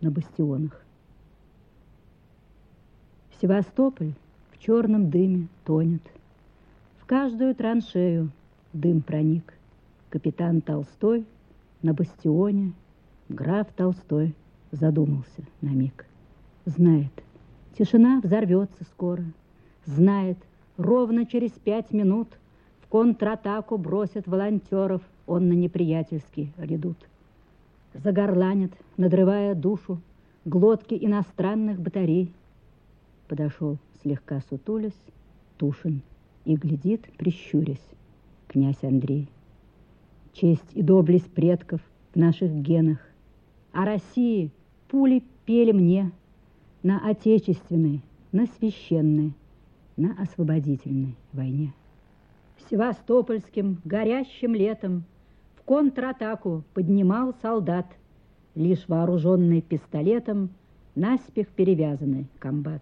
на бастионах. Севастополь в черном дыме тонет. В каждую траншею дым проник. Капитан Толстой на бастионе, граф Толстой задумался на миг. Знает, тишина взорвется скоро. Знает, ровно через пять минут в контратаку бросят волонтеров он на неприятельский редут. Загорланит, надрывая душу, глотки иностранных батарей. Подошел, слегка сутулясь, Тушин, и глядит, прищурясь, князь Андрей. Честь и доблесть предков в наших генах. О России пули пели мне на отечественной, на священной, на освободительной войне. Севастопольским горящим летом контратаку поднимал солдат, лишь вооруженный пистолетом, наспех перевязанный комбат.